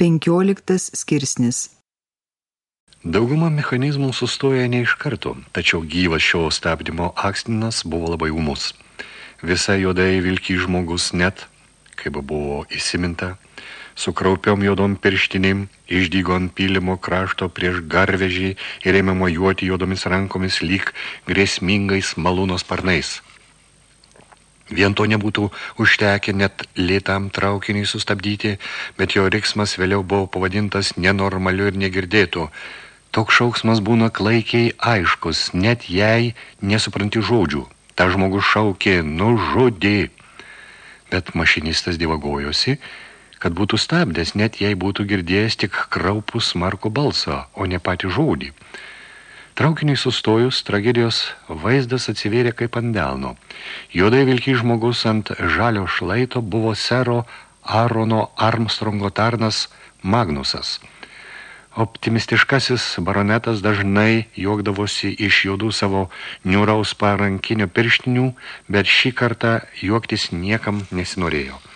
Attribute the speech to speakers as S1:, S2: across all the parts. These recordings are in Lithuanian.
S1: 15 skirsnis
S2: Dauguma mechanizmų sustoja ne iš karto, tačiau gyvas šio stabdymo akstinas buvo labai umus. Visa juodai vilky žmogus net, kaip buvo įsiminta, su kraupiom juodom pirštinim, išdygo ant pylimo krašto prieš garvežį ir ėmė mojuoti juodomis rankomis lyg grėsmingais malūnos sparnais. Vien to nebūtų užtekę net lėtam traukiniui sustabdyti, bet jo riksmas vėliau buvo pavadintas nenormaliu ir negirdėtų. Toks šauksmas būna klaikiai aiškus, net jei nesupranti žodžių. Ta žmogus šaukė, nužudė. Bet mašinistas divagojosi, kad būtų stabdęs, net jei būtų girdėjęs tik kraupus smarko balsą, o ne patį žodį. Traukiniui sustojus, tragedijos vaizdas atsivėrė kaip ant delno. Juodai vilky žmogus ant žalio šlaito buvo sero Arono Armstrongo tarnas Magnusas. Optimistiškasis baronetas dažnai juokdavosi iš juodų savo niūraus parankinio pirštinių, bet šį kartą juoktis niekam nesinorėjo.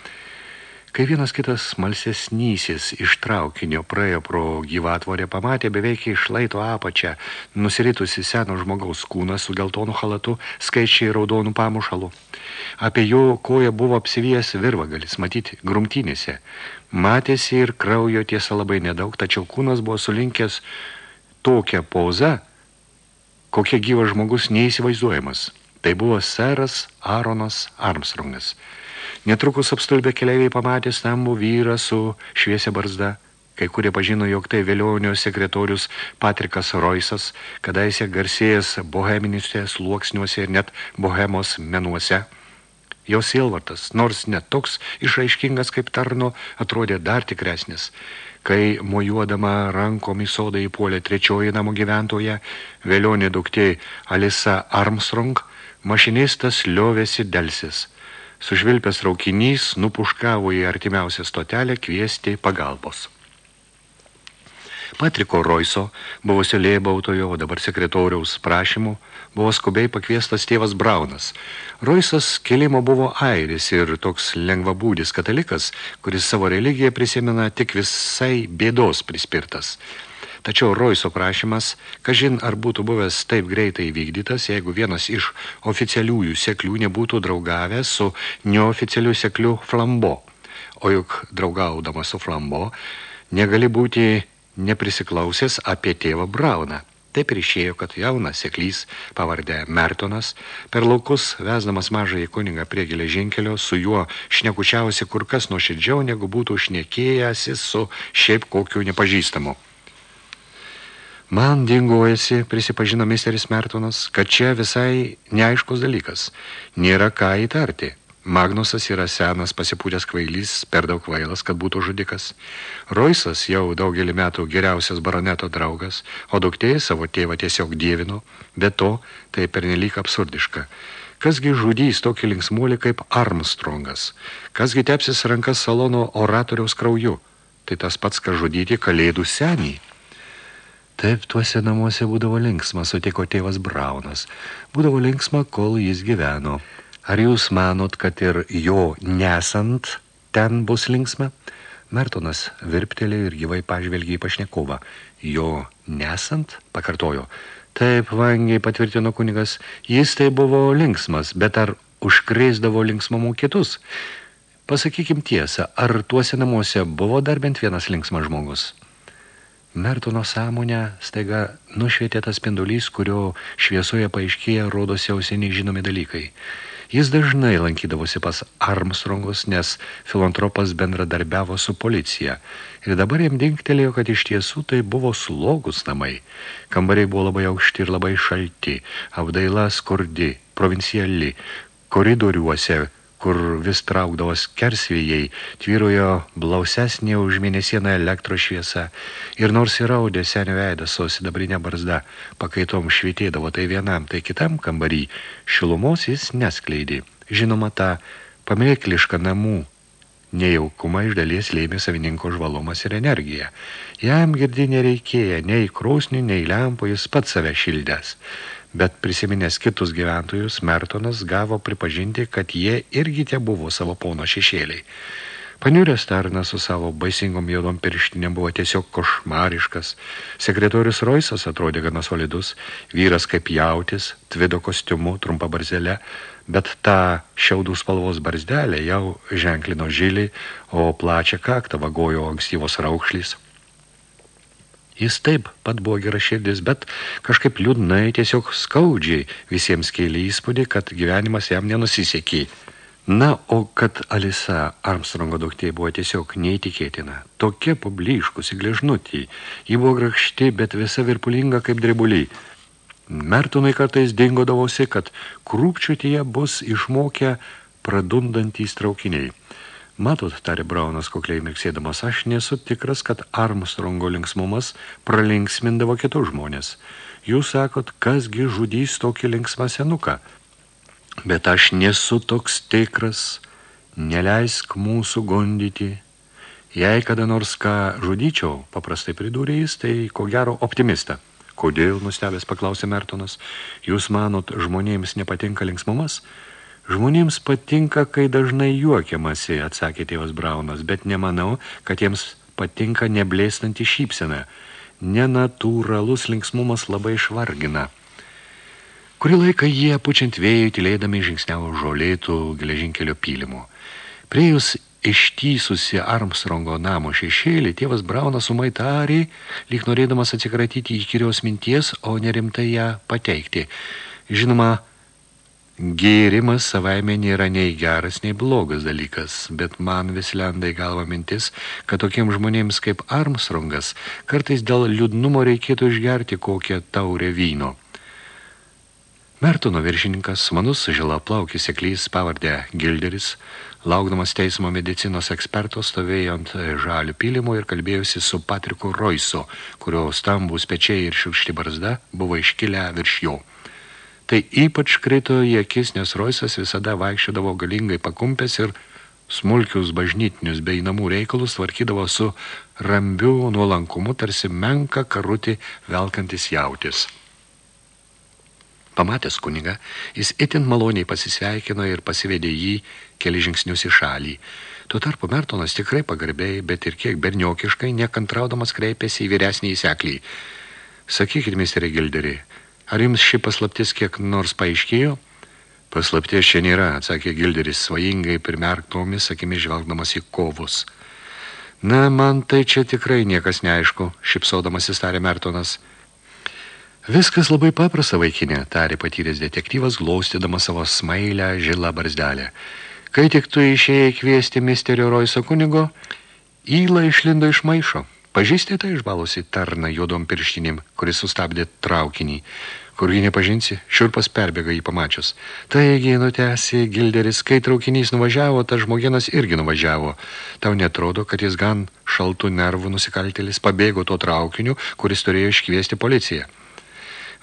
S2: Kai vienas kitas smalsesnysis iš traukinio praėjo pro gyvatvorę, pamatė beveik išlaito apačią, nusiritusi seno žmogaus kūną su geltonu halatu, skaičiai raudonų pamušalų. Apie jo koją buvo apsivijęs virvagalis, matyti, grumtynėse. Matėsi ir kraujo tiesa labai nedaug, tačiau kūnas buvo sulinkęs tokią pozą, kokie gyvas žmogus neįsivaizduojamas. Tai buvo seras Aronas Armstrongas. Netrukus apstulbę keliaiviai pamatė stambų vyrą su šviesia barzda. Kai kurie pažino, jog tai vėlionio sekretorius Patrikas Roisas, kadaise garsėjęs boheminėse sluoksniuose ir net bohemos menuose. Jo sielvartas, nors net toks išraiškingas kaip tarno, atrodė dar tikresnis. Kai mojuodama rankom į sodą įpuolė trečioji namo gyventoje, vėlionė duktė Alisa Armstrong, mašinistas liovėsi delsis – Sužvilpęs traukinys nupuškavo į artimiausią stotelę kviesti pagalbos. Patriko Roiso, buvusio lėbautojo, o dabar sekretoriaus prašymų, buvo skubiai pakviestas tėvas Braunas. Roisas kelimo buvo airis ir toks lengvabūdis katalikas, kuris savo religiją prisimena tik visai bėdos prispirtas – Tačiau Roiso prašymas, kažin ar būtų buvęs taip greitai vykdytas, jeigu vienas iš oficialiųjų seklių nebūtų draugavęs su neoficialiu sekliu Flambo. O juk draugaudamas su Flambo negali būti neprisiklausęs apie tėvą Brauną. Taip ir išėjo, kad jaunas seklys, pavardė Mertonas, per laukus, vesdamas mažąjį kunigą prie geležinkelio, su juo šnekučiausi kur kas nuoširdžiau, negu būtų šnekėjęsis su šiaip kokiu nepažįstamu. Man dinguojasi, prisipažino misteris Mertonas, kad čia visai neaiškus dalykas. Nėra ką įtarti. Magnusas yra senas pasipūtęs kvailys, per daug kvailas, kad būtų žudikas. Roisas jau daugelį metų geriausias baroneto draugas, o duktė savo tėvą tiesiog dievino, bet to tai pernelyg absurdiška. Kasgi žudys tokį linksmuolį kaip Armstrongas? Kasgi tepsis rankas salono oratoriaus krauju? Tai tas pats, kas žudyti kalėdų senį. Taip, tuose namuose būdavo linksma, sutiko tėvas Braunas. Būdavo linksma, kol jis gyveno. Ar jūs manot, kad ir jo nesant ten bus linksma? Mertonas virptelė ir gyvai pažvelgė į pašnekovą. Jo nesant, pakartojo. Taip, vangiai patvirtino kunigas, jis tai buvo linksmas, bet ar užkrėsdavo linksmamų kitus? Pasakykim tiesą, ar tuose namuose buvo dar bent vienas linksmas žmogus? Mertono sąmonę staiga nušvietė tas spindulys, kurio šviesoje paaiškėja rodosi ausiniai žinomi dalykai. Jis dažnai lankydavosi pas Armstrongus, nes filantropas bendradarbiavo su policija. Ir dabar jam dinktelėjo, kad iš tiesų tai buvo slogus namai. Kambariai buvo labai aukšti ir labai šalti, apdaila skurdi, provinciali, koridoriuose kur vis traukdavos kersvėjai, tvyrojo blausesnė už mėnesieną elektro šviesa ir nors įraudė senio veidą su sidabrinė barzda, pakaitom švitėdavo tai vienam, tai kitam kambarį, šilumos jis neskleidė. Žinoma, tą pamėklišką namų nejaukumą iš dalies lėmė savininko žvalumas ir energija. Jam girdi nereikėja nei krosnių, nei lempo, jis pats save šildęs bet prisiminęs kitus gyventojus, Mertonas gavo pripažinti, kad jie irgi tie buvo savo pono šešėliai. Paniurės tarnas su savo baisingom jaudom pirštinėm buvo tiesiog košmariškas. Sekretorius Roisas atrodė gana solidus, vyras kaip jautis, tvido kostiumu, trumpa barzelė, bet tą šiaudų spalvos barzdelę jau ženklino žiliai, o plačią kaktą vagojo ankstyvos raukšlys. Jis taip pat buvo gera širdis, bet kažkaip liūdnai, tiesiog skaudžiai visiems kėlė įspūdį, kad gyvenimas jam nenusisekė. Na, o kad Alisa Armstrongo duktė buvo tiesiog neįtikėtina. Tokia publiškusi gležnutį. Ji buvo grakšti, bet visa virpulinga kaip drebuliai. Mertonai kartais dingodavosi, kad krūpčiutyje bus išmokę pradundantys traukiniai. Matot, tarė Braunas kokliai mirksėdamas, aš nesu tikras, kad Armstrongo linksmumas pralinksmindavo kitus žmonės. Jūs sakot, kasgi žudys tokį linksmą senuką – bet aš nesu toks tikras, neleisk mūsų gondyti. Jei kada nors ką žudyčiau, paprastai pridūrė jis, tai ko gero optimista. Kodėl, nustebęs paklausė Mertonas, jūs manot, žmonėms nepatinka linksmumas? Žmonėms patinka, kai dažnai juokiamasi, atsakė tėvas Braunas, bet nemanau, kad jiems patinka neblėstanti šypsena. Nenatūralus linksmumas labai išvargina. Kurį laiką jie, pučiant vėjų, tylėdami žingsniavo žolėtų geležinkelio pylimų. Priejus ištysusi Armstrongo namo šešėlį, tėvas Braunas sumai tarė, lyg norėdamas atsikratyti įkyrios minties, o nerimtai ją pateikti. Žinoma, gėrimas savaime nėra nei geras, nei blogas dalykas, bet man vis lenda į galvą mintis, kad tokiems žmonėms kaip Armstrongas kartais dėl liūdnumo reikėtų išgerti kokią taurę vyno. Mertono viršininkas, manus žila plaukis seklys pavardė Gilderis, laukdamas teismo medicinos eksperto stovėjo ant žalių pylimų ir kalbėjusi su Patriku Roisu, kurio stambus pečiai ir šiukšti barzda buvo iškilę virš jo. Tai ypač krito į akis, nes Roisas visada vaikščiodavo galingai pakumpęs ir smulkius bažnytinius bei namų reikalus tvarkydavo su rambiu nuolankumu, tarsi menka karutį velkantis jautis. Pamatęs kunigą, jis itin maloniai pasisveikino ir pasivedė jį keli žingsnius į šalį. Tuo tarpu Mertonas tikrai pagarbiai, bet ir kiek berniokiškai, nekantraudamas kreipėsi į vyresnį įseklį. Sakykit, misterį Gilderį, ar jums ši paslaptis kiek nors paaiškėjo? Paslapties čia nėra, atsakė Gilderis svajingai pirmerktomis, akimis žvelgdamas į kovus. Na, man tai čia tikrai niekas neaišku, šipsodamas įstarė Mertonas. Viskas labai paprasta, vaikinė, tarė patyręs detektyvas, glaustydama savo smailę žilą barzdelę. Kai tik tu išėjai kviesti misterio Roiso kunigo, įla išlindo iš maišo. Pažįstė tai išbalusi tarna juodom pirštinim, kuris sustabdė traukinį. Kurgi nepažinsi, šiurpas perbėga jį pamačius. Taigi, nutęsi Gilderis, kai traukinys nuvažiavo, tas žmogienas irgi nuvažiavo. Tau netrodo, kad jis gan šaltų nervų nusikaltėlis pabėgo to traukiniu, kuris turėjo iškviesti policiją.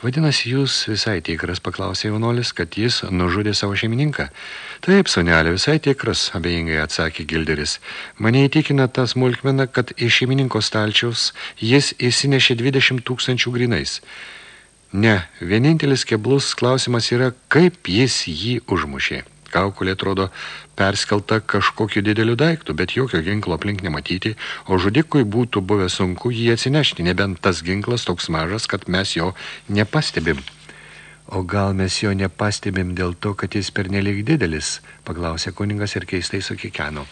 S2: Vadinasi, jūs visai tikras, paklausė jaunolis, kad jis nužudė savo šeimininką. Taip, sonelė, visai tikras, abejingai atsakė Gilderis. Mane įtikina ta smulkmena, kad iš šeimininko stalčiaus jis įsinešė 20 tūkstančių grinais. Ne, vienintelis keblus klausimas yra, kaip jis jį užmušė. Kaukulė atrodo perskelta kažkokiu dideliu daiktu, bet jokio ginklo aplink nematyti, o žudikui būtų buvę sunku jį atsinešti, nebent tas ginklas toks mažas, kad mes jo nepastebim. O gal mes jo nepastebim dėl to, kad jis pernelyg didelis, paklausė kuningas ir keistai sukikeno.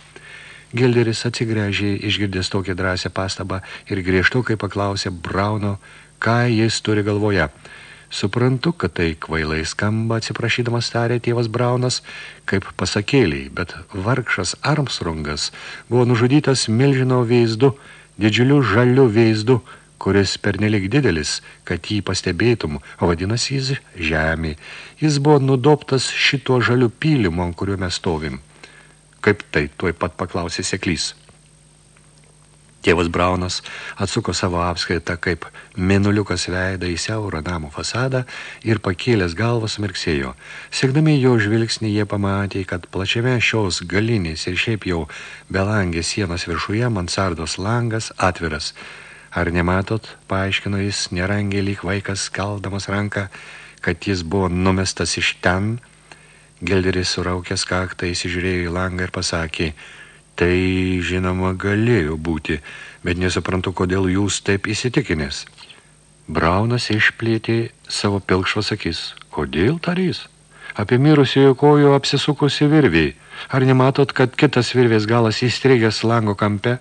S2: Gilderis atsigręžė, išgirdęs tokią drąsią pastabą ir griežtukai paklausė Brauno, ką jis turi galvoje – Suprantu, kad tai kvailai skamba, atsiprašydamas tarė tėvas Braunas, kaip pasakėliai, bet vargšas Armstrongas buvo nužudytas milžino veizdu, didžiuliu žaliu veizdu, kuris pernelik didelis, kad jį pastebėtum, o vadinasi jis žemė. Jis buvo nudoptas šituo žaliu pylimu, ant kuriuo mes stovim. Kaip tai, tuoj pat paklausė seklys. Tėvas Braunas atsuko savo apskaitą kaip menuliukas veidą į siaurą namo fasadą ir pakėlęs galvą sumirksėjo. Siekdami jo žvilgsnį jie pamatė, kad plačiame šios galinės ir šiaip jau belangės sienos viršuje mansardos langas atviras. Ar nematot, paaiškino jis, nerangiai lyg vaikas skaldamas ranką, kad jis buvo numestas iš ten. Gelderis suraukęs kaktą įsižiūrėjo į langą ir pasakė – Tai, žinoma, galėjo būti, bet nesuprantu, kodėl jūs taip įsitikinęs. Braunas išplėtė savo pilkšvas akis. Kodėl tarys? Apie mirusiojo kojų apsisukusi virviai. Ar nematot, kad kitas virvės galas įstrigęs lango kampe?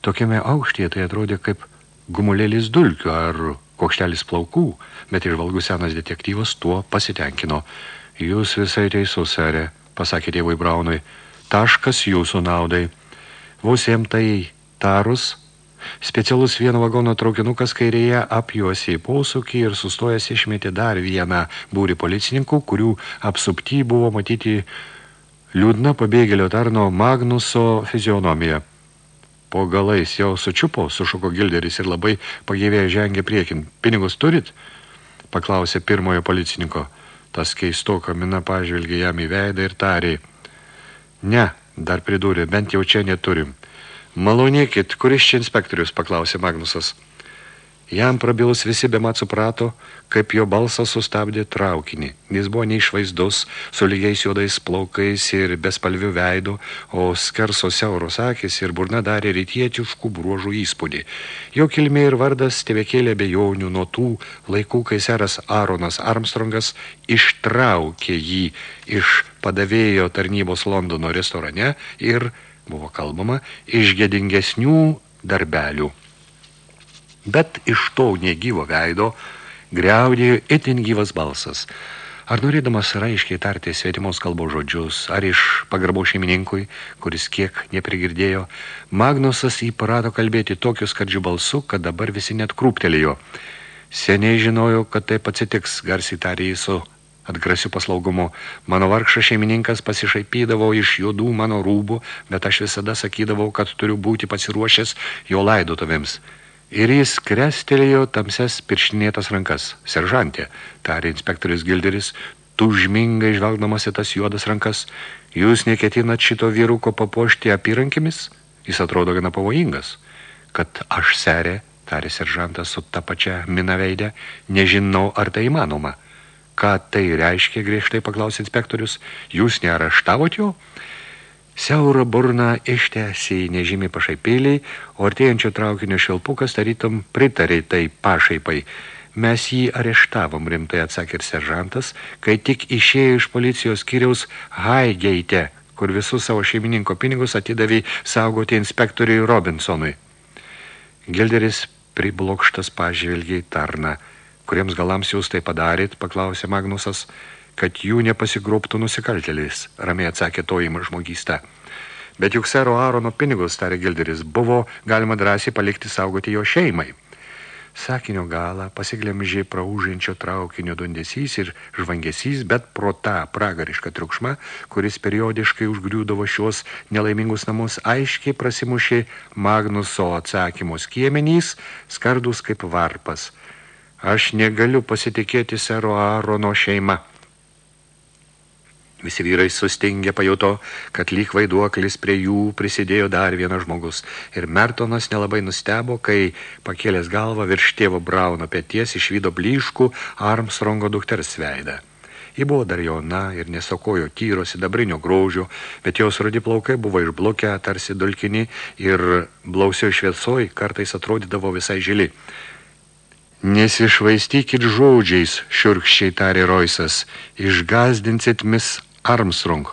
S2: Tokiame aukštyje tai atrodė kaip gumulėlis dulkių ar kokštelis plaukų, bet išvalgus senas detektyvas tuo pasitenkino. Jūs visai teisus, serė, pasakė tėvui Braunui. Taškas jūsų naudai. Vos jam tai tarus, specialus vieno vagono traukinukas kairėje apjuosė į posūkį ir sustojęs išmetė dar vieną būrį policininkų, kurių apsupty buvo matyti liūdna pabėgėlio tarno Magnuso fizionomija. Po galais jau sučiupo, sušuko Gilderis ir labai pagyvėję žengė priekin. Pinigus turit? Paklausė pirmojo policininko. Tas keisto kamina pažvelgė jam į veidą ir tarė. Ne, dar pridūrė, bent jau čia neturim. Malonėkit, kuris čia inspektorius, paklausė Magnusas. Jam prabilus visi bemat suprato, kaip jo balsas sustabdė traukinį. Jis buvo neišvaizdus, su lygiais juodais plaukais ir bespalvių veidų, o skerso siauros akis ir burna darė rytietiškų bruožų įspūdį. Jo kilmė ir vardas tevekėlė bejonių nuo tų laikų, kai seras Aaronas Armstrongas ištraukė jį iš padavėjo tarnybos Londono restorane ir, buvo kalbama, iš gedingesnių darbelių bet iš to negyvo veido greudėjo itin gyvas balsas. Ar norėdamas raiškiai tarti svetimos kalbos žodžius, ar iš pagarbo šeimininkui, kuris kiek neprigirdėjo, Magnusas įprato kalbėti tokius skardžių balsu, kad dabar visi net krūptelėjo. Seniai žinojau, kad taip atsitiks, garsiai tarė jį su atgrasiu paslaugumu. Mano vargšas šeimininkas pasišaipydavo iš juodų mano rūbų, bet aš visada sakydavau, kad turiu būti pasiruošęs jo laidotuvėms. Ir jis krestelėjo tamses pirštinėtas rankas. Seržantė, tarė inspektorius Gilderis, tužmingai žvelgdamas į tas juodas rankas. Jūs neketinat šito vyruko papuošti apyrankimis? Jis atrodo gana pavojingas. Kad aš serė, tarė seržantas su ta pačia minaveidę, nežinau, ar tai įmanoma. Ką tai reiškia, griežtai paklausė inspektorius. Jūs nearaštavot jo? Siaurą burną ištęsė nežymiai pašaipėliai, o artėjančio traukinio šilpukas tarytum pritarė tai pašaipai. Mes jį areštavom, rimtai atsakė ir seržantas, kai tik išėjo iš policijos skyriaus Haigeite, kur visus savo šeimininko pinigus atidavė saugoti inspektoriui Robinsonui. Gilderis priblokštas pažvelgė į tarną. Kuriems galams jūs tai padarėt, paklausė Magnusas kad jų nepasigrobtų nusikaltėliais, ramiai atsakė tojimą žmogystę. Bet juk sero Arono pinigus, tarė Gilderis, buvo galima drąsiai palikti saugoti jo šeimai. Sakinio galą pasiglemžė praūžiančio traukinio dundesys ir žvangesys, bet pro tą pragarišką triukšmą, kuris periodiškai užgriūdavo šios nelaimingus namus, aiškiai prasimušė Magnuso atsakymos kiemenys, skardus kaip varpas. Aš negaliu pasitikėti sero Arono šeima. Visi vyrai sustingė pajuto, kad lyg vaiduoklis prie jų prisidėjo dar vienas žmogus. Ir Mertonas nelabai nustebo, kai pakėlęs galvą virš tėvo Brauno pėties išvydo blyškų Armstrongo dukters veidą. Ji buvo dar jauna ir nesokojo tyro sidabrinio graužio, bet jos rudi plaukai buvo išblokę tarsi dulkini ir blausio šviesoj kartais atrodydavo visai žili. Nesišvaistykit žodžiais, šiurkščiai tarė Roisas, išgazdinsit mis Armstrong.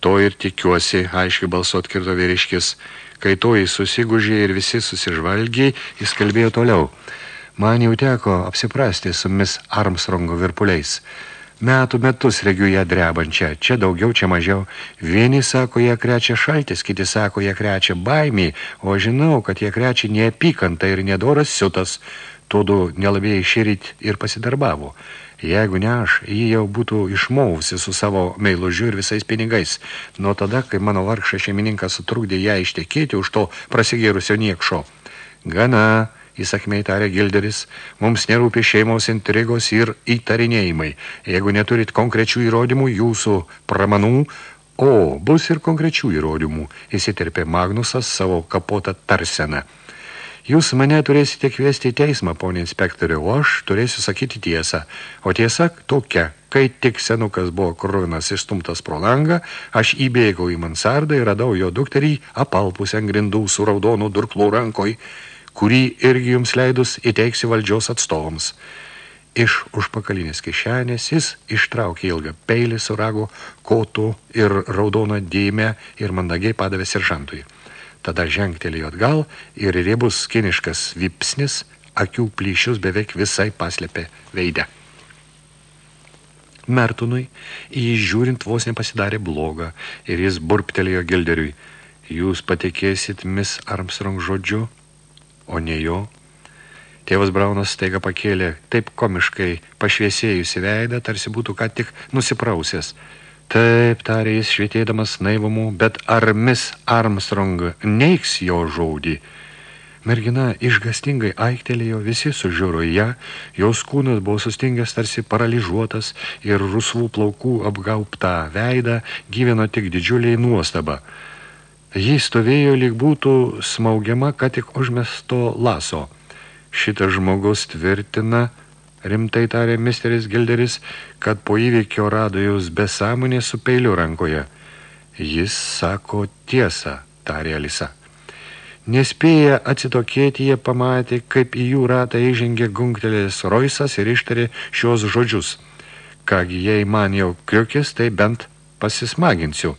S2: To ir tikiuosi, aiškiai balsu atkirto vyriškis. Kai to jis susigužė ir visi susižvalgiai, jis kalbėjo toliau. Man jau teko apsiprasti su mis Armstrongo virpuliais. Metų metus regiu ją drebančią, čia daugiau, čia mažiau. Vieni sako, jie krečia šaltis, kiti sako, jie krečia baimį, o žinau, kad jie krečia neapykantą ir nedoras siutas. Tuodu nelabėjai šįryt ir pasidarbavo. Jeigu ne aš, ji jau būtų išmauvusi su savo meilužiu ir visais pinigais. Nuo tada, kai mano vargšas šeimininkas sutrukdė ją ištekėti už to prasigėrusio niekšo. Gana, įsakmei tarė Gilderis, mums nerūpi šeimos intrigos ir įtarinėjimai. Jeigu neturit konkrečių įrodymų jūsų pramanų, o bus ir konkrečių įrodymų, įsiterpė Magnusas savo kapotą tarseną. Jūs mane turėsite kviesti į teismą, ponė inspektorių, o aš turėsiu sakyti tiesą. O tiesa tokia, kai tik senukas buvo kruvinas išstumtas pro langą, aš įbėgau į mansardą ir radau jo dukterį apalpus ant grindų su raudonu durklų rankoj, kurį irgi jums leidus įteiksi valdžios atstovams. Iš užpakalinės kišenės jis ištraukė ilgą peilį su rago kotų ir raudoną dėmę ir mandagiai padavė seržantui. Tada žengtelėjo atgal ir riebus kiniškas vipsnis akių plyšius beveik visai paslėpė veidę. Mertunui į jį žiūrint vos nepasidarė blogą ir jis burptelėjo gilderiui. Jūs patikėsit Miss Armstrong žodžiu, o ne jo. Tėvas Braunas staiga pakėlė taip komiškai pašviesėjusi veidą, tarsi būtų ką tik nusiprausęs – Taip, tarė jis švietėdamas naivumu, bet ar Miss Armstrong neiks jo žodį? Mergina išgastingai aiktelėjo, visi sužiūro ją, jos kūnas buvo sustingęs tarsi paralyžuotas ir rusvų plaukų apgauptą veidą gyveno tik didžiuliai nuostaba. Jį stovėjo, lyg būtų smaugiama, kad tik užmesto laso. Šitas žmogus tvirtina, rimtai tarė misteris Gilderis, kad po įvykio rado jūs besąmonė su peiliu rankoje. Jis sako tiesą, tarė Alisa. Nespėję atsitokėti, jie pamatė, kaip į jų ratą įžengė gungtelės Roisas ir ištarė šios žodžius. Kągi, jei man jau kriukis, tai bent pasismaginsiu.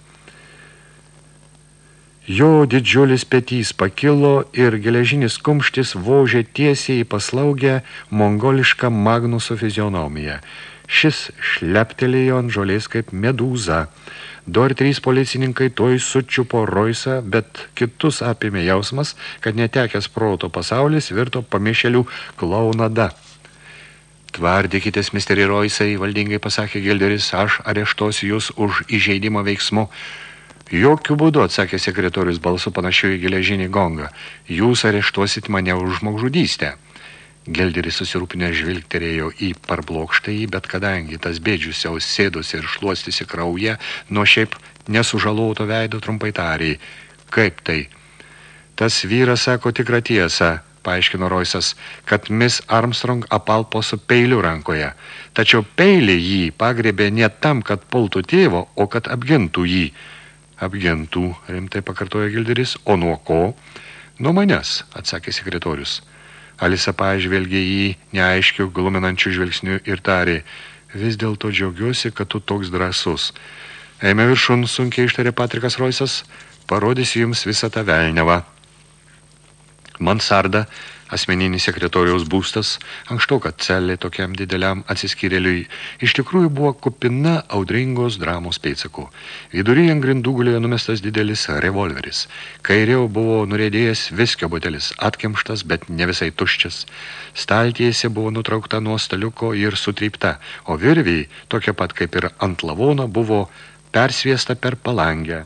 S2: Jo didžiulis petys pakilo ir geležinis kumštis vožė tiesiai į paslaugę mongolišką Magnuso fizionomiją. Šis šleptelėjo ant žolės kaip medūza. Du ar trys policininkai toj sučiupo Roisą, bet kitus apėmė jausmas, kad netekęs proto pasaulis virto pamišelių klaunada. Tvardykitės, misteri Roisai, valdingai pasakė Gilderis, aš areštuosiu jūs už įžeidimo veiksmu. Jokių būdų, atsakė sekretorius balsu panašiu į geležinį gongą. Jūs areštuosit mane už žmogžudystę. Gelderis susirūpinę žvilgterėjo į parblokštąjį, bet kadangi tas bėdžius jau sėdosi ir šluostėsi kraują, nuo šiaip nesužaloto veido trumpai tariai. Kaip tai? Tas vyras sako tikrą tiesą, paaiškino Roisas, kad Miss Armstrong apalpo su peiliu rankoje. Tačiau peilį jį pagrebė ne tam, kad pultų tėvo, o kad apgintų jį. Apgentų, rimtai pakartojo Gilderis, o nuo ko? Nuo manęs, atsakė sekretorius. Alisa pažvelgė jį neaiškių, gluminančių žvilgsnių ir tarė, vis dėlto džiaugiuosi, kad tu toks drąsus. Eime viršun, sunkiai ištarė Patrikas Roisas, parodysiu jums visą tą velnevą. Mansarda Asmeninis sekretoriaus būstas, ankšto, kad celė tokiam dideliam atsiskyrėliui, iš tikrųjų buvo kupina audringos dramos pėdsakų. Vidury ant grindų gulėjo numestas didelis revolveris. Kairiau buvo nurėdėjęs viskio butelis, atkemštas, bet ne visai tuščias. Staltiese buvo nutraukta nuo staliuko ir sutrypta, o virviai, tokia pat kaip ir ant lavono, buvo persviesta per palangę.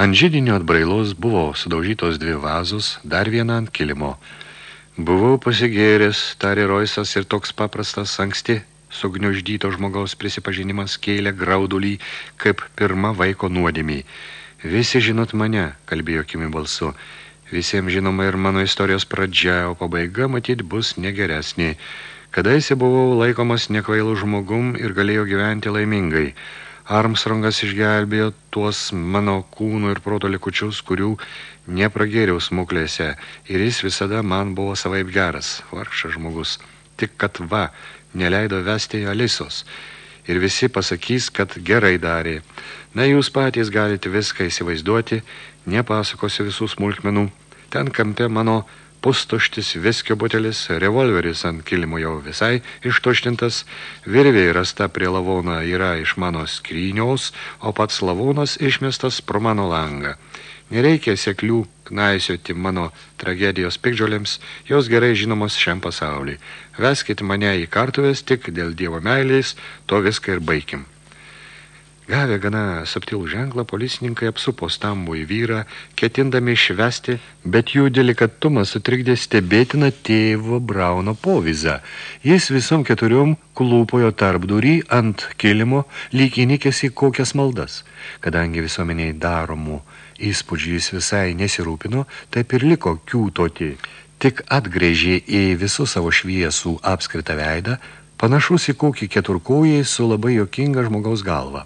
S2: Ant žydinio atbrailos buvo sudaužytos dvi vazos, dar viena ant kilimo – Buvau pasigėręs, tarė Roisas ir toks paprastas anksti sugniuždyto žmogaus prisipažinimas kėlė graudulį kaip pirma vaiko nuodėmiai. Visi žinot mane, kalbėjo kimi balsu. Visiems žinoma ir mano istorijos pradžia, o pabaiga matyt bus negeresnė. Kadaise buvau laikomas nekvailų žmogum ir galėjau gyventi laimingai. Armstrongas išgelbėjo tuos mano kūnų ir proto likučius, kurių nepragėriau smuklėse ir jis visada man buvo savaip geras, vargšas žmogus. Tik kad va, neleido vesti Alisos. Ir visi pasakys, kad gerai darė. Na, jūs patys galite viską įsivaizduoti, nepasakosiu visų smulkmenų. Ten kampe mano pustuštis viskio butelis, revolveris ant kilimo jau visai ištuštintas, virviai rasta prie lavono yra iš mano skryniaus, o pats lavonas išmestas pro mano langą. Nereikia seklių knaisioti mano tragedijos pikdžiolėms, jos gerai žinomos šiam pasauliui. Veskit mane į kartuvės tik dėl Dievo meilės, to viską ir baigim. Gavę gana subtilų ženklą, policininkai apsupo stambų į vyrą, ketindami išvesti, bet jų delikatumas sutrikdė stebėtiną tėvo Brauno povizą. Jis visom keturiom klūpojo tarp durį ant kilimo, lyg įnikęs į kokias maldas, kadangi visuomeniai daromų įspūdžių jis visai nesirūpino, taip ir liko kiūtoti. tik atgrėžė į visų savo šviesų apskritą veidą, panašus į kokį keturkojį su labai jokinga žmogaus galva.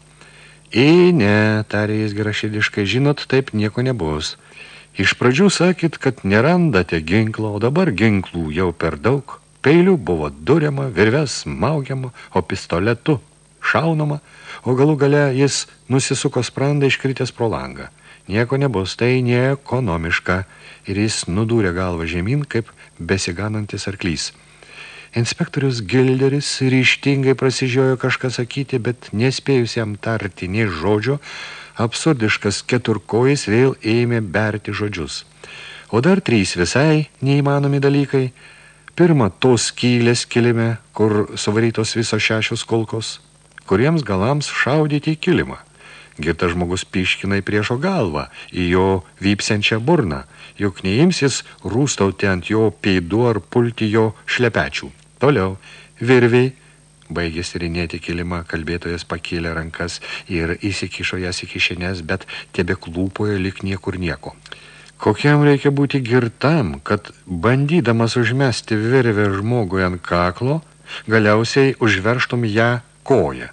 S2: Į ne, tarė jis gerašėdiškai, žinot, taip nieko nebus. Iš pradžių sakyt, kad nerandate ginklo, o dabar ginklų jau per daug. Peilių buvo duriama, virves maugiama, o pistoletu šaunama, o galų gale jis nusisuko sprandą iškritęs pro langą. Nieko nebus, tai neekonomiška, ir jis nudūrė galvą žemyn, kaip besiganantis arklys. Inspektorius Gilderis ryštingai prasižiojo kažką sakyti, bet nespėjus jam tarti nei žodžio, absurdiškas keturkojas vėl ėmė berti žodžius. O dar trys visai neįmanomi dalykai. Pirma, tos skylės kilime, kur suvarytos visos šešios kulkos, kuriems galams šaudyti kilimą. Girtas žmogus piškinai priešo galvą, į jo vypsiančią burną, juk neimsis rūstauti ant jo peidų ar pulti jo šlepečių. Toliau, virviai, baigės rinėti kilimą, kalbėtojas pakėlė rankas ir įsikišo jas į kišenės, bet tebe klūpojo lik niekur nieko. Kokiam reikia būti girtam, kad bandydamas užmesti virvę žmogui ant kaklo, galiausiai užverštum ją koją.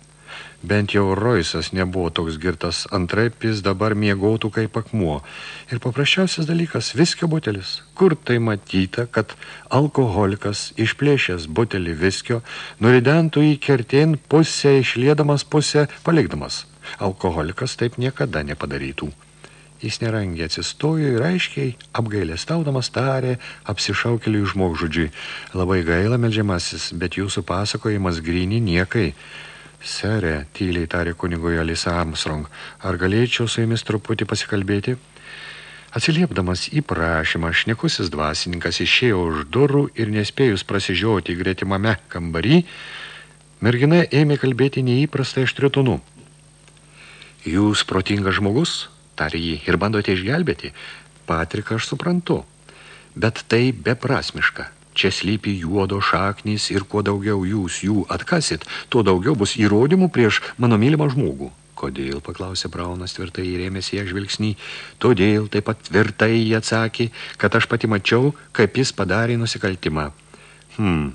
S2: Bent jau Roisas nebuvo toks girtas, antraip jis dabar miegotų kaip akmuo. Ir paprasčiausias dalykas – viskio butelis. Kur tai matyta, kad alkoholikas, išplėšęs butelį viskio, nuridentų į kertien pusę, išliedamas pusę, palikdamas. Alkoholikas taip niekada nepadarytų. Jis nerangiai atsistojo ir aiškiai, apgailę staudamas tarė, apsišaukeliui žmogžudžiui. Labai gaila, meldžiamasis, bet jūsų pasakojimas gryni niekai. Serė, tyliai tarė kunigui Alisa Armstrong, ar galėčiau su jumis truputį pasikalbėti? Atsiliepdamas į prašymą, šnekusis dvasininkas išėjo už durų ir nespėjus prasižioti gretimame kambarį, mergina ėmė kalbėti neįprastai aštritonu. Jūs protingas žmogus, tarė jį, ir bandote išgelbėti. Patriką aš suprantu, bet tai beprasmiška. Čia slypi juodo šaknys ir kuo daugiau jūs jų atkasit, tuo daugiau bus įrodymų prieš mano mylimą žmogų. Kodėl, paklausė Braunas tvirtai įrėmėsi ją žvilgsnį. Todėl taip pat tvirtai jie atsakė, kad aš pati mačiau, kaip jis padarė nusikaltimą. Hmm,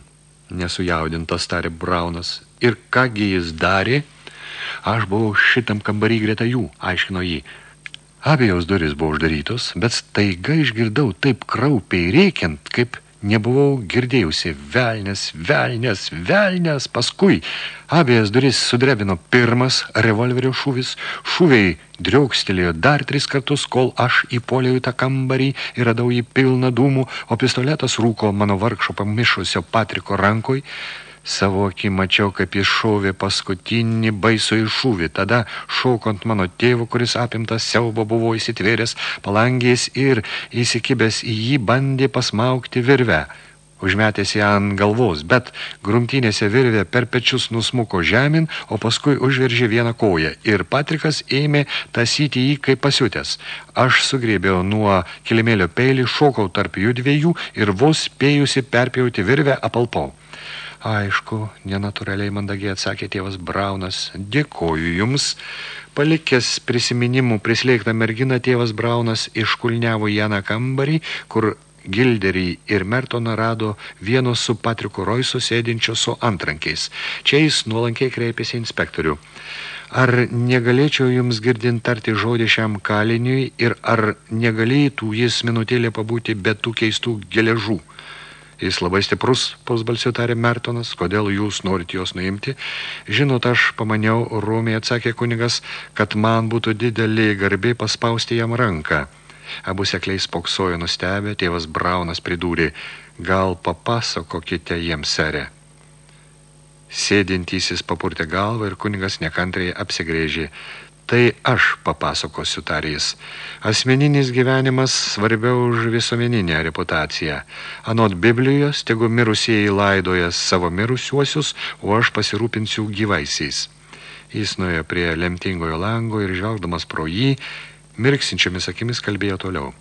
S2: nesujaudintas tarė Braunas. Ir kągi jis darė? Aš buvau šitam kambarį greta jų, aiškino jį. Abiejos duris buvo uždarytos, bet staiga išgirdau taip kraupiai reikiant, kaip nebuvau girdėjusi velnės, velnės, velnės, paskui abiejas duris sudrebino pirmas revolverio šūvis, šūviai driaukstelėjo dar tris kartus, kol aš įpoliau į tą kambarį ir radau jį pilną dūmų, o pistoletas rūko mano vargšo pamišusio Patriko rankoj, Savo akį mačiau, kaip jis šovė paskutinį baisų iššūvį. Tada, šaukant mano tėvų, kuris apimtas siaubo buvo įsitvėręs palangės ir įsikibęs į jį bandė pasmaukti virvę. Užmetęs ją ant galvos, bet grumtynėse virvė per pečius nusmuko žemin, o paskui užveržė vieną koją ir Patrikas ėmė tasyti jį kaip pasiutęs. Aš sugrėbėjau nuo kilimėlio peilį, šokau tarp jų dviejų ir vos spėjusi perpjauti virvę apalpau. Aišku, nenatūraliai mandagiai atsakė tėvas Braunas. Dėkoju jums. Palikęs prisiminimų prislėgtą merginą, tėvas Braunas iškulniavo Janą kambarį, kur Gilderį ir Mertoną rado vieno su Patriku Roisu sėdinčio su antrankiais. Čia jis nuolankiai kreipėsi inspektorių. Ar negalėčiau jums girdint tarti žodį šiam kaliniui ir ar negalėtų jis minutėlė pabūti be tų keistų geležų? Jis labai stiprus, pusbalsiu tarė Mertonas, kodėl jūs norit juos nuimti. Žinot, aš pamaniau, rūmiai atsakė kunigas, kad man būtų didelį garbė paspausti jam ranką. Abu sekliai spoksojo nustebę, tėvas Braunas pridūrė, gal papasakokite jiems, serė. Sėdintysis papurtė galvą ir kunigas nekantriai apsigrėžė. Tai aš papasakosiu, tarys. Asmeninis gyvenimas svarbiau už visuomeninę reputaciją. Anot Biblijos, tegu mirusieji laidoja savo mirusiuosius, o aš pasirūpinsiu gyvaisiais. Jis nuėjo prie lemtingojo lango ir žvelgdamas pro jį, mirksinčiomis akimis kalbėjo toliau.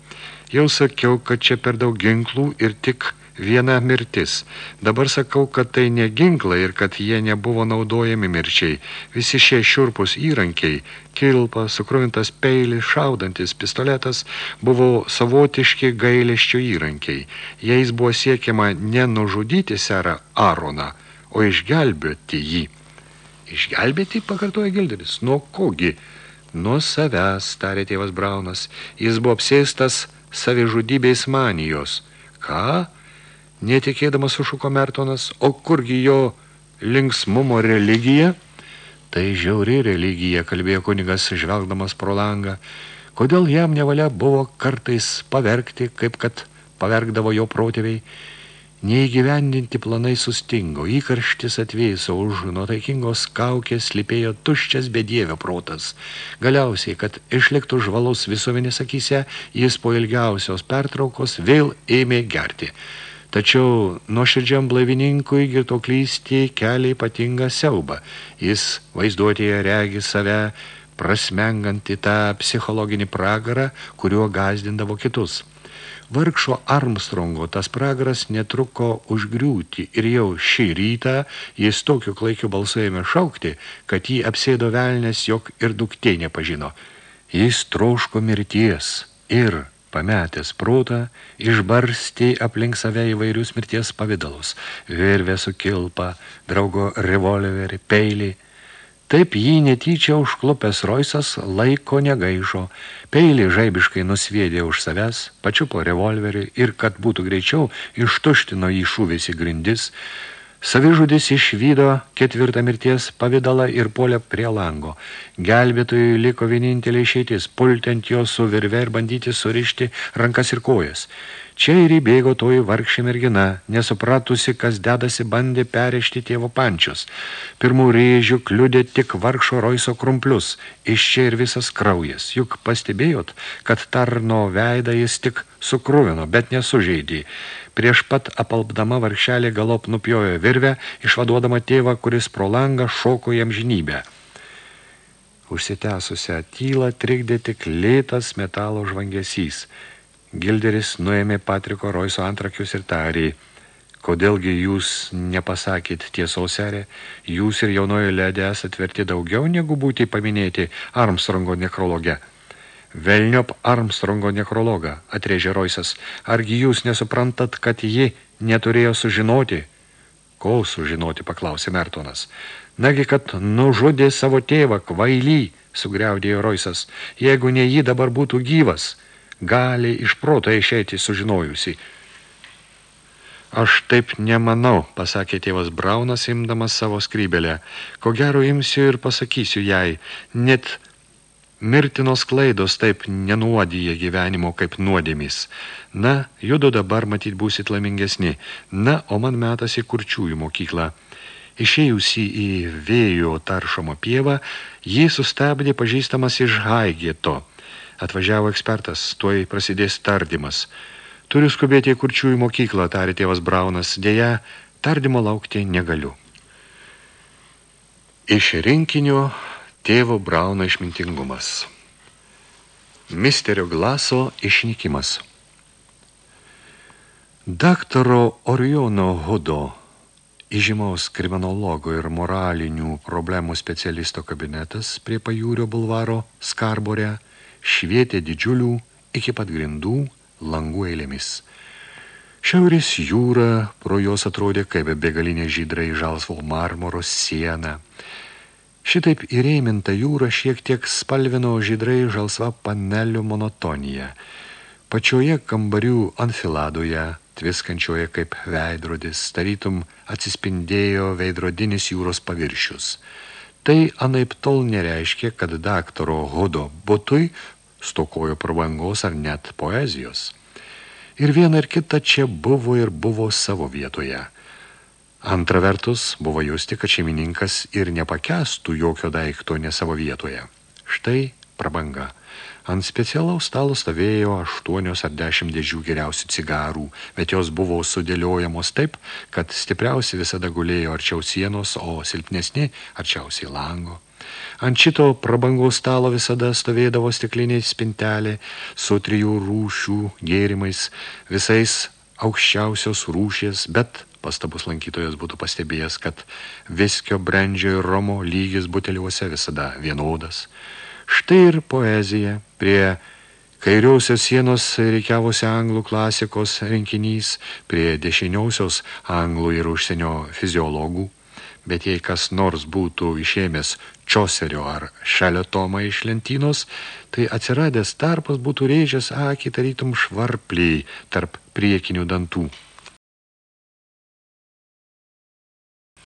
S2: Jau sakiau, kad čia per daug ginklų ir tik viena mirtis. Dabar sakau, kad tai ne ginklai ir kad jie nebuvo naudojami mirčiai. Visi šie šiurpus įrankiai, kilpa, sukruvintas peilis, šaudantis pistoletas, buvo savotiški gailėščių įrankiai. Jais buvo siekiama ne nužudyti serą Aroną, o išgelbėti jį. Išgelbėti, pakartoja Gilderis, nuo kogi? Nuo savęs, tarė tėvas Braunas. Jis buvo apsėstas savižudybės manijos. Ką? Netikėdamas sušuko Mertonas, o kurgi jo linksmumo religija? Tai žiauri religija, kalbėjo kunigas, žvelgdamas pro langą. Kodėl jam nevalia buvo kartais paverkti, kaip kad paverkdavo jo protėviai? Neįgyvendinti planai sustingo, įkarštis atvėso už nuotaikingos kaukės slipėjo tuščias bedievio protas. Galiausiai, kad išliktų žvalus visuomenės akise, jis po ilgiausios pertraukos vėl ėmė gerti. Tačiau nuoširdžiam blaivininkui girtoklysti kelia ypatingą siaubą. Jis vaizduotėje regi save prasmengantį tą psichologinį pragarą, kuriuo gazdindavo kitus. Vargšo Armstrongo tas pragaras netruko užgriūti ir jau šį rytą jis tokiu klaikiu balsu ėmė šaukti, kad jį apsėdo velnės, jog ir duktė nepažino. Jis troško mirties ir pametęs protą, išbarstė aplink save įvairius mirties pavidalus, virvę su kilpa, draugo revolverį, peilį. Taip jį netyčia užklupęs Roisas laiko negaišo, peilį žaibiškai nusviedė už savęs, pačiupo revolverį ir, kad būtų greičiau, ištuštino jį šūvis į grindis, Savižudis išvydo ketvirtą mirties pavidalą ir polė prie lango. Gelbėtojui liko vienintelė išeitis, pulti ant jo su virve ir bandyti surišti rankas ir kojas. Čia ir įbėgo toji vargšė mergina, nesupratusi, kas dedasi, bandė perėšti tėvo pančius. Pirmų rėžių kliudė tik vargšo Roiso krumplius, iš čia ir visas kraujas. Juk pastebėjot, kad tarno veidą jis tik sukruvino, bet nesužeidė. Prieš pat apalpdama varkšelė galop nupjojo virvę, išvaduodama tėvą, kuris pro langą šoko jam žinybę. Užsitęsusią tylą trikdė tik lėtas metalo žvangesys. Gilderis nuėmė Patriko Roiso antrakius ir tarė, kodėlgi jūs nepasakėt tiesos, serė, jūs ir jaunojo ledė esat verti daugiau negu būti paminėti Armstrongo nekrologe. Velniop Armstrongo nekrologą, atrėžė Roisas. Argi jūs nesuprantat, kad ji neturėjo sužinoti? Ko sužinoti, paklausė Mertonas. Nagi, kad nužudė savo tėvą, kvailį, sugriaudėjo Roisas. Jeigu ne jį dabar būtų gyvas, gali iš proto išeiti sužinojusi. Aš taip nemanau, pasakė tėvas Braunas, imdamas savo skrybelę. Ko gero imsiu ir pasakysiu jai, net Mirtinos klaidos taip nenuodyje gyvenimo kaip nuodėmis. Na, judo dabar matyt būsit laimingesni. Na, o man metas į kurčiųjų mokyklą. Išėjusi į vėjo taršomą pievą, jį sustabdė pažįstamas iš Haigėto. Atvažiavo ekspertas, tuoj prasidės tardymas. Turiu skubėti į kurčiųjų mokyklą, tarė tėvas Braunas. Deja, tardymo laukti negaliu. Iš rinkinio Tėvo Brauno išmintingumas. Misterio glaso išnykimas. Daktaro Oriono Hudo, įžymaus kriminologo ir moralinių problemų specialisto kabinetas prie pajūrio bulvaro Skarborė švietė didžiulių iki pat grindų langų eilėmis. Šiaurės jūra pro jos atrodė kaip begalinė žydrai žalsvo marmoro siena – Šitaip įreiminta jūra šiek tiek spalvino žydrai žalsva panelių monotoniją. Pačioje kambarių anfiladoje, tviskančioje kaip veidrodis, tarytum atsispindėjo veidrodinis jūros paviršius. Tai anaip tol nereiškia, kad daktaro Hudo butui stokojo prabangos ar net poezijos. Ir viena ir kita čia buvo ir buvo savo vietoje – Antra vertus, buvo justi, kad šeimininkas ir nepakestų jokio daikto ne savo vietoje. Štai prabanga. Ant specialaus stalo stovėjo aštuonios ar dešimt dėžių geriausių cigarų, bet jos buvo sudėliojamos taip, kad stipriausi visada gulėjo arčiau sienos, o silpnesni arčiausiai lango. Ant šito prabangaus stalo visada stovėdavo stikliniai spintelė su trijų rūšių gėrimais, visais aukščiausios rūšies, bet pastabus lankytojas būtų pastebėjęs, kad viskio, brandžio ir romo lygis buteliuose visada vienodas. Štai ir poezija prie kairiausios sienos reikiavosi anglų klasikos rinkinys, prie dešiniausios anglų ir užsienio fiziologų bet jei kas nors būtų išėmęs Čoserio ar Šelio tomą iš lentynos, tai atsiradęs tarpas būtų rėžęs akį tarytum švarpliai tarp priekinių dantų.